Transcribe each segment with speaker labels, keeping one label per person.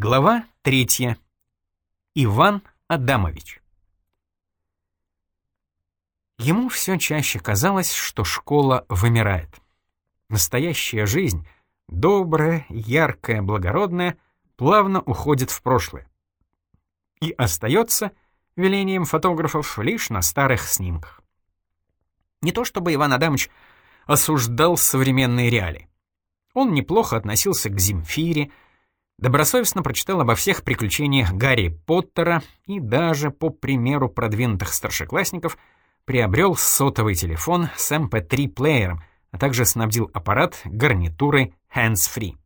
Speaker 1: Глава третья. Иван Адамович. Ему все чаще казалось, что школа вымирает. Настоящая жизнь, добрая, яркая, благородная, плавно уходит в прошлое. И остается, велением фотографов, лишь на старых снимках. Не то чтобы Иван Адамович осуждал современные реалии. Он неплохо относился к Земфире, Добросовестно прочитал обо всех приключениях Гарри Поттера и даже, по примеру продвинутых старшеклассников, приобрел сотовый телефон с MP3-плеером, эм а также снабдил аппарат гарнитурой hands-free.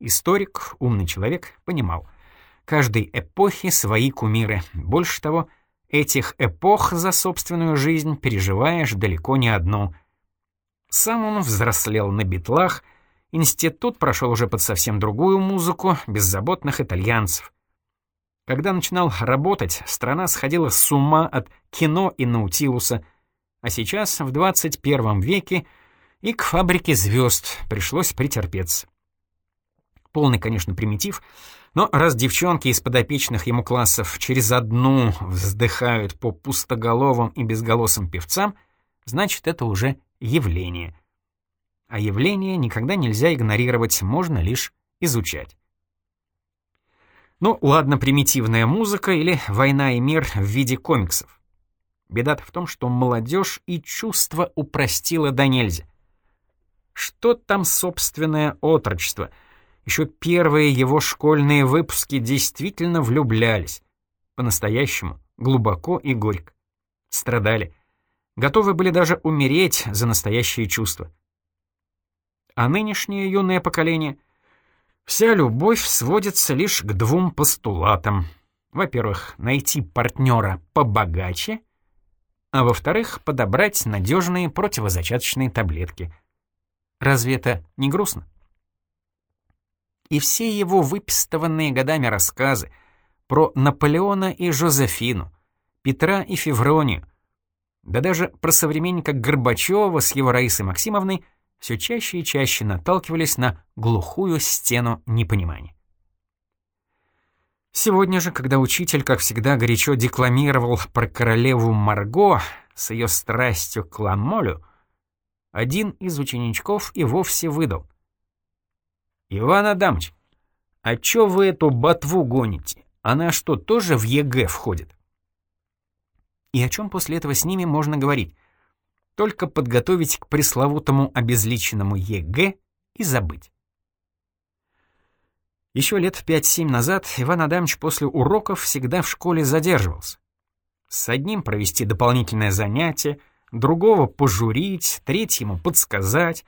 Speaker 1: Историк, умный человек, понимал, каждой эпохи свои кумиры. Больше того, этих эпох за собственную жизнь переживаешь далеко не одну. Сам он взрослел на битлах — Институт прошел уже под совсем другую музыку, беззаботных итальянцев. Когда начинал работать, страна сходила с ума от кино и Наутилуса, а сейчас, в 21 веке, и к фабрике звезд пришлось претерпеться. Полный, конечно, примитив, но раз девчонки из подопечных ему классов через одну вздыхают по пустоголовым и безголосым певцам, значит, это уже явление — а явление никогда нельзя игнорировать, можно лишь изучать. Ну, ладно, примитивная музыка или «Война и мир» в виде комиксов. Беда в том, что молодежь и чувство упростила до нельзя. Что там собственное отрочество? Еще первые его школьные выпуски действительно влюблялись. По-настоящему, глубоко и горько. Страдали. Готовы были даже умереть за настоящие чувства а нынешнее юное поколение — вся любовь сводится лишь к двум постулатам. Во-первых, найти партнера побогаче, а во-вторых, подобрать надежные противозачаточные таблетки. Разве это не грустно? И все его выпистыванные годами рассказы про Наполеона и Жозефину, Петра и Февронию, да даже про современника Горбачева с его Раисой Максимовной все чаще и чаще наталкивались на глухую стену непонимания. Сегодня же, когда учитель, как всегда, горячо декламировал про королеву Марго с ее страстью к ламолю, один из ученичков и вовсе выдал. «Иван Адамович, а чё вы эту ботву гоните? Она что, тоже в ЕГЭ входит?» И о чем после этого с ними можно говорить? Только подготовить к пресловутому обезличенному ЕГЭ и забыть. Еще лет пять-семь назад Иван Адамович после уроков всегда в школе задерживался. С одним провести дополнительное занятие, другого пожурить, третьему подсказать.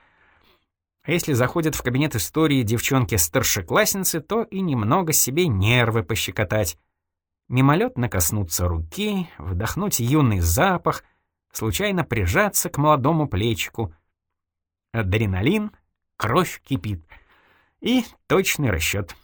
Speaker 1: А если заходят в кабинет истории девчонки-старшеклассницы, то и немного себе нервы пощекотать. Мимолетно коснуться руки, вдохнуть юный запах — случайно прижаться к молодому плечику. Адреналин, кровь кипит. И точный расчет.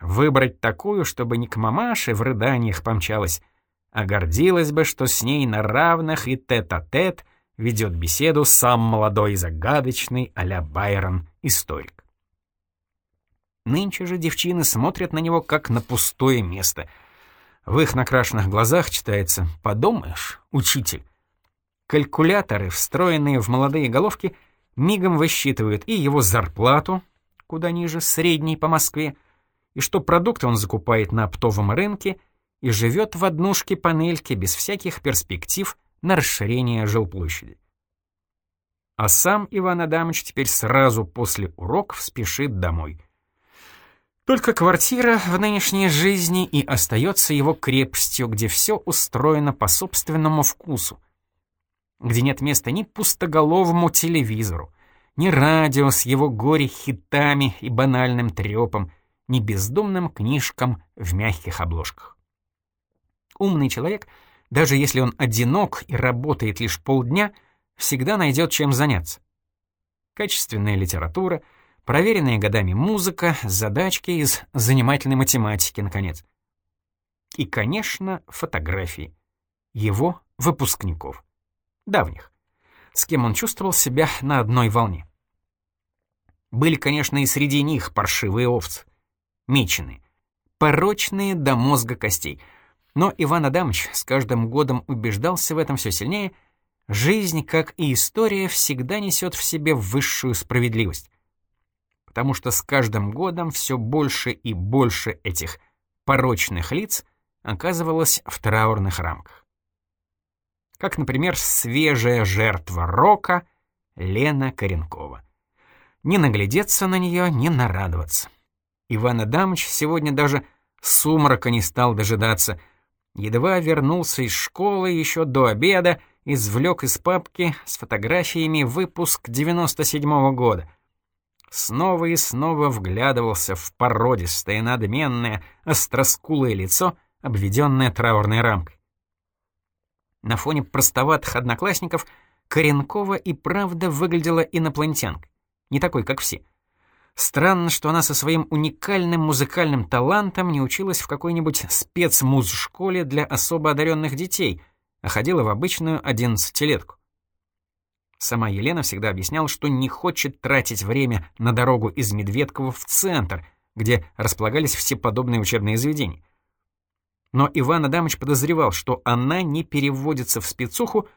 Speaker 1: Выбрать такую, чтобы не к мамаше в рыданиях помчалась, а гордилась бы, что с ней на равных и тет-а-тет -тет ведет беседу сам молодой загадочный а-ля Байрон историк. Нынче же девчины смотрят на него как на пустое место. В их накрашенных глазах читается «Подумаешь, учитель, Калькуляторы, встроенные в молодые головки, мигом высчитывают и его зарплату, куда ниже средней по Москве, и что продукты он закупает на оптовом рынке и живет в однушке-панельке без всяких перспектив на расширение жилплощади. А сам Иван Адамович теперь сразу после уроков спешит домой. Только квартира в нынешней жизни и остается его крепостью, где все устроено по собственному вкусу, где нет места ни пустоголовому телевизору, ни радио с его горе-хитами и банальным трепом, ни бездумным книжкам в мягких обложках. Умный человек, даже если он одинок и работает лишь полдня, всегда найдет чем заняться. Качественная литература, проверенная годами музыка, задачки из занимательной математики, наконец. И, конечно, фотографии. Его выпускников давних, с кем он чувствовал себя на одной волне. Были, конечно, и среди них паршивые овцы. меченые, порочные до мозга костей. Но Иван Адамович с каждым годом убеждался в этом все сильнее, жизнь, как и история, всегда несет в себе высшую справедливость. Потому что с каждым годом все больше и больше этих порочных лиц оказывалось в траурных рамках. Как, например, свежая жертва рока Лена Коренкова. Не наглядеться на нее, не нарадоваться. Иван Адамович сегодня даже сумрака не стал дожидаться. Едва вернулся из школы еще до обеда, извлек из папки с фотографиями выпуск 97-го года. Снова и снова вглядывался в породистое, надменное, остроскулое лицо, обведенное траурной рамкой. На фоне простоватых одноклассников Коренкова и правда выглядела инопланетянкой, не такой, как все — Странно, что она со своим уникальным музыкальным талантом не училась в какой-нибудь спецмуз-школе для особо одаренных детей, а ходила в обычную одиннадцатилетку. Сама Елена всегда объясняла, что не хочет тратить время на дорогу из Медведкова в центр, где располагались все подобные учебные заведения. Но Иван Адамович подозревал, что она не переводится в спецуху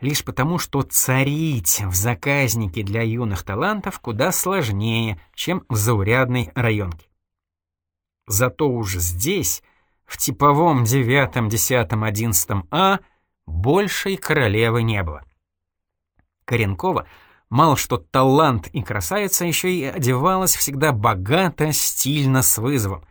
Speaker 1: лишь потому, что царить в заказнике для юных талантов куда сложнее, чем в заурядной районке. Зато уж здесь, в типовом девятом, десятом, одиннадцатом А, большей королевы не было. Коренкова мало что талант и красавица, еще и одевалась всегда богато, стильно, с вызовом.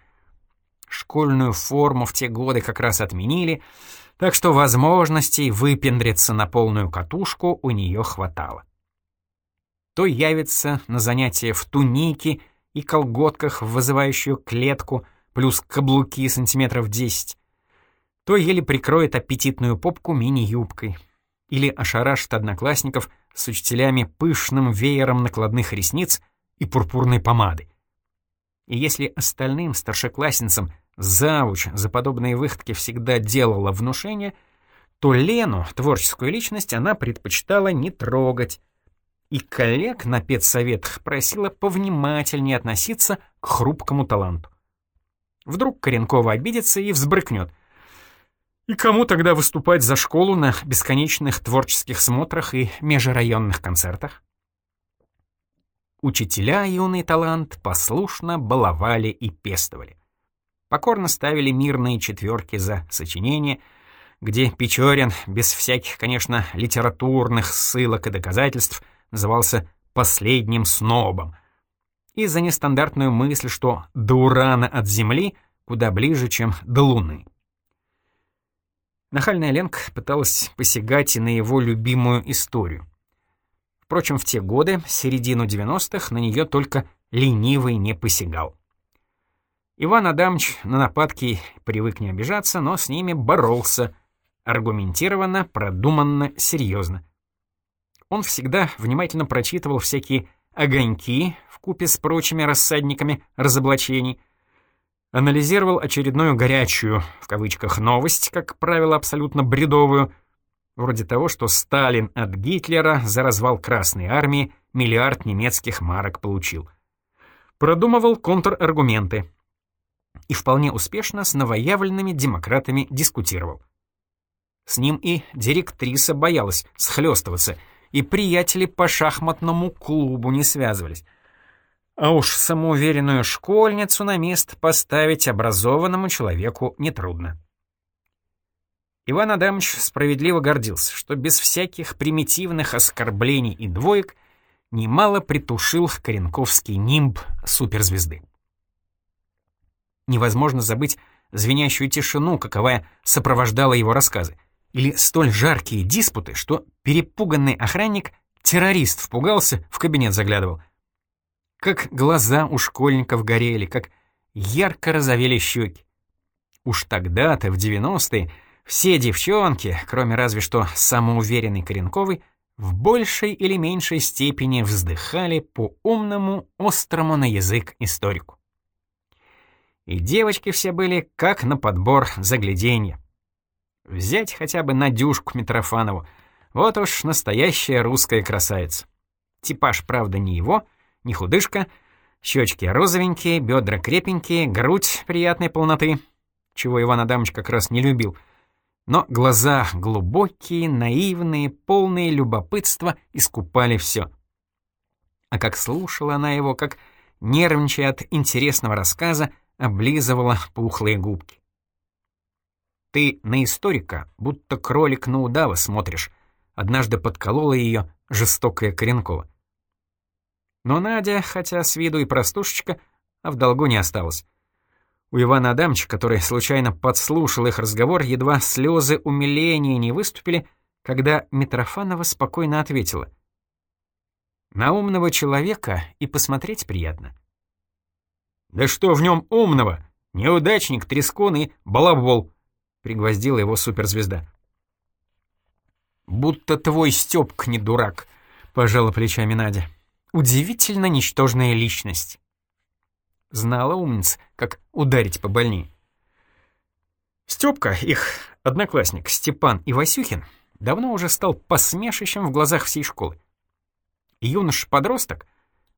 Speaker 1: Школьную форму в те годы как раз отменили — так что возможностей выпендриться на полную катушку у нее хватало. То явится на занятия в тунике и колготках в вызывающую клетку, плюс каблуки сантиметров 10, то еле прикроет аппетитную попку мини-юбкой, или ошарашит одноклассников с учителями пышным веером накладных ресниц и пурпурной помады. И если остальным старшеклассницам завуч за подобные выходки всегда делала внушение, то Лену, творческую личность, она предпочитала не трогать. И коллег на педсоветах просила повнимательнее относиться к хрупкому таланту. Вдруг Коренкова обидится и взбрыкнет. И кому тогда выступать за школу на бесконечных творческих смотрах и межрайонных концертах? Учителя юный талант послушно баловали и пестовали покорно ставили мирные четверки за сочинение, где Печорин, без всяких, конечно, литературных ссылок и доказательств, назывался «последним снобом», и за нестандартную мысль, что до Урана от Земли куда ближе, чем до Луны. Нахальная Ленка пыталась посягать и на его любимую историю. Впрочем, в те годы, середину 90-х, на нее только ленивый не посягал. Иван Адамович на нападки привык не обижаться, но с ними боролся, аргументированно, продуманно, серьезно. Он всегда внимательно прочитывал всякие огоньки в купе с прочими рассадниками разоблачений, анализировал очередную «горячую», в кавычках, новость, как правило, абсолютно бредовую, вроде того, что Сталин от Гитлера за развал Красной Армии миллиард немецких марок получил. Продумывал контраргументы — и вполне успешно с новоявленными демократами дискутировал. С ним и директриса боялась схлестываться, и приятели по шахматному клубу не связывались. А уж самоуверенную школьницу на место поставить образованному человеку нетрудно. Иван Адамович справедливо гордился, что без всяких примитивных оскорблений и двоек немало притушил Коренковский нимб суперзвезды. Невозможно забыть звенящую тишину, каковая сопровождала его рассказы, или столь жаркие диспуты, что перепуганный охранник, террорист, впугался, в кабинет заглядывал. Как глаза у школьников горели, как ярко розовели щеки. Уж тогда-то, в 90-е, все девчонки, кроме разве что самоуверенной Коренковой, в большей или меньшей степени вздыхали по умному, острому на язык историку. И девочки все были как на подбор загляденья. Взять хотя бы Надюшку Митрофанову. Вот уж настоящая русская красавица. Типаж, правда, не его, не худышка, Щечки розовенькие, бедра крепенькие, грудь приятной полноты, чего Иван Адамович как раз не любил. Но глаза глубокие, наивные, полные любопытства искупали все. А как слушала она его, как, нервничая от интересного рассказа, облизывала пухлые губки. «Ты на историка, будто кролик на удава смотришь», — однажды подколола ее жестокая Коренкова. Но Надя, хотя с виду и простушечка, а в долгу не осталась. У Ивана Адамовича, который случайно подслушал их разговор, едва слезы умиления не выступили, когда Митрофанова спокойно ответила. «На умного человека и посмотреть приятно». «Да что в нем умного? Неудачник, трескон и балабол», — пригвоздила его суперзвезда. «Будто твой Стёпка не дурак», — пожала плечами Надя. Удивительно ничтожная личность. Знала умница, как ударить по больнее. Стёпка, их одноклассник Степан и Васюхин, давно уже стал посмешищем в глазах всей школы. Юнош-подросток,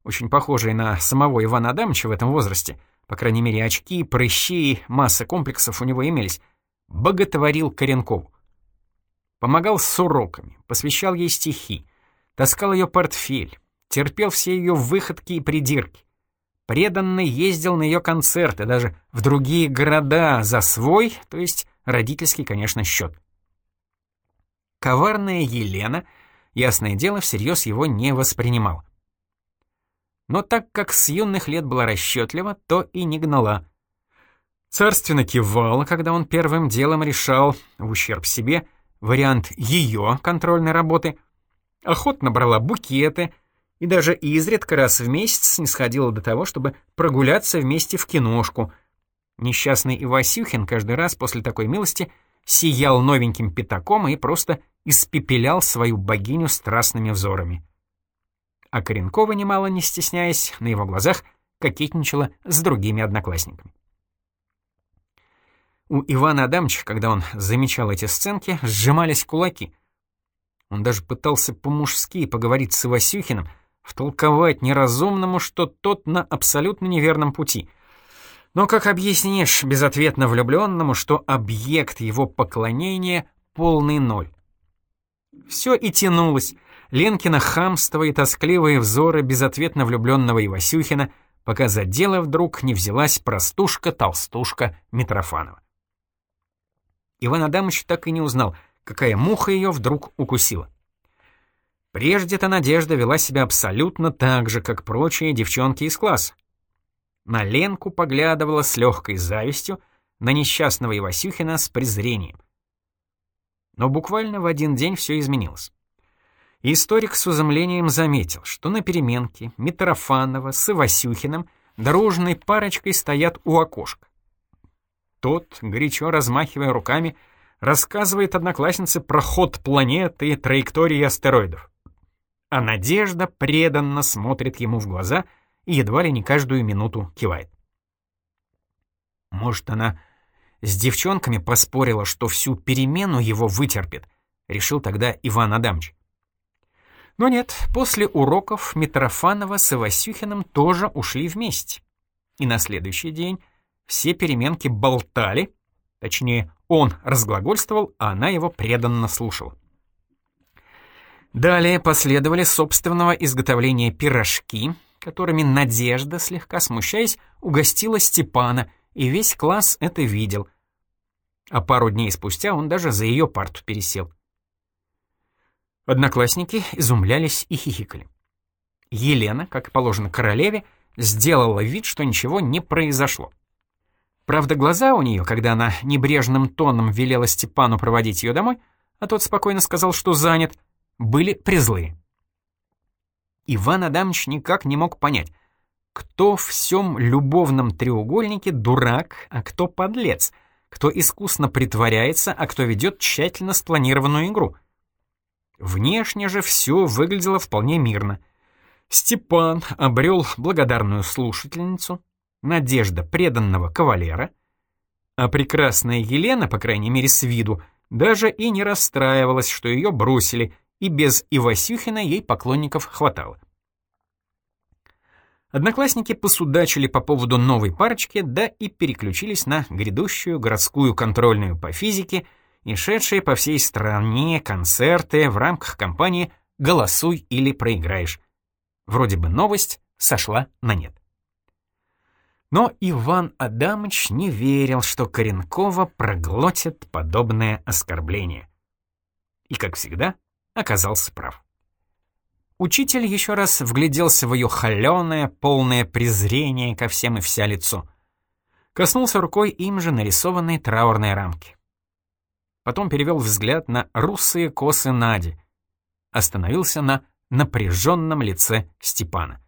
Speaker 1: очень похожий на самого Ивана Адамовича в этом возрасте, по крайней мере очки, прыщи масса комплексов у него имелись, боготворил Коренкову. Помогал с уроками, посвящал ей стихи, таскал ее портфель, терпел все ее выходки и придирки. Преданно ездил на ее концерты, даже в другие города, за свой, то есть родительский, конечно, счет. Коварная Елена, ясное дело, всерьез его не воспринимала. Но так как с юных лет была расчетлива, то и не гнала. Царственно кивала, когда он первым делом решал, в ущерб себе, вариант ее контрольной работы, охотно брала букеты — и даже изредка раз в месяц не сходила до того, чтобы прогуляться вместе в киношку. Несчастный Ивасюхин каждый раз после такой милости сиял новеньким пятаком и просто испепелял свою богиню страстными взорами. А Коренкова, немало не стесняясь, на его глазах кокетничала с другими одноклассниками. У Ивана Адамовича, когда он замечал эти сценки, сжимались кулаки. Он даже пытался по-мужски поговорить с Ивасюхиным, втолковать неразумному, что тот на абсолютно неверном пути. Но как объяснишь безответно влюбленному, что объект его поклонения — полный ноль? Все и тянулось. Ленкина хамство и тоскливые взоры безответно влюбленного Ивасюхина, пока за дело вдруг не взялась простушка-толстушка Митрофанова. Иван Адамович так и не узнал, какая муха ее вдруг укусила. Прежде-то Надежда вела себя абсолютно так же, как прочие девчонки из класса. На Ленку поглядывала с легкой завистью, на несчастного Ивасюхина с презрением. Но буквально в один день все изменилось. Историк с изумлением заметил, что на переменке Митрофанова с Ивасюхиным дружной парочкой стоят у окошка. Тот, горячо размахивая руками, рассказывает однокласснице про ход планеты и траектории астероидов а Надежда преданно смотрит ему в глаза и едва ли не каждую минуту кивает. Может, она с девчонками поспорила, что всю перемену его вытерпит, решил тогда Иван Адамович. Но нет, после уроков Митрофанова с Ивасюхиным тоже ушли вместе. И на следующий день все переменки болтали, точнее, он разглагольствовал, а она его преданно слушала. Далее последовали собственного изготовления пирожки, которыми Надежда, слегка смущаясь, угостила Степана, и весь класс это видел. А пару дней спустя он даже за ее парту пересел. Одноклассники изумлялись и хихикали. Елена, как положено королеве, сделала вид, что ничего не произошло. Правда, глаза у нее, когда она небрежным тоном велела Степану проводить ее домой, а тот спокойно сказал, что занят, были призлые. Иван Адамович никак не мог понять, кто в всем любовном треугольнике дурак, а кто подлец, кто искусно притворяется, а кто ведет тщательно спланированную игру. Внешне же все выглядело вполне мирно. Степан обрел благодарную слушательницу, Надежда преданного кавалера, а прекрасная Елена, по крайней мере с виду, даже и не расстраивалась, что ее бросили — и без Ивасюхина ей поклонников хватало. Одноклассники посудачили по поводу новой парочки, да и переключились на грядущую городскую контрольную по физике и шедшие по всей стране концерты в рамках кампании «Голосуй или проиграешь». Вроде бы новость сошла на нет. Но Иван Адамыч не верил, что Коренкова проглотит подобное оскорбление. И, как всегда, оказался прав. Учитель еще раз вгляделся в ее холеное, полное презрение ко всем и вся лицо. Коснулся рукой им же нарисованной траурной рамки. Потом перевел взгляд на русые косы Нади. Остановился на напряженном лице Степана.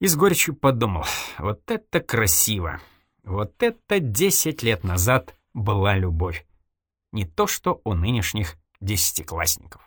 Speaker 1: И с горечью подумал, вот это красиво. Вот это десять лет назад была любовь. Не то что у нынешних десятиклассников.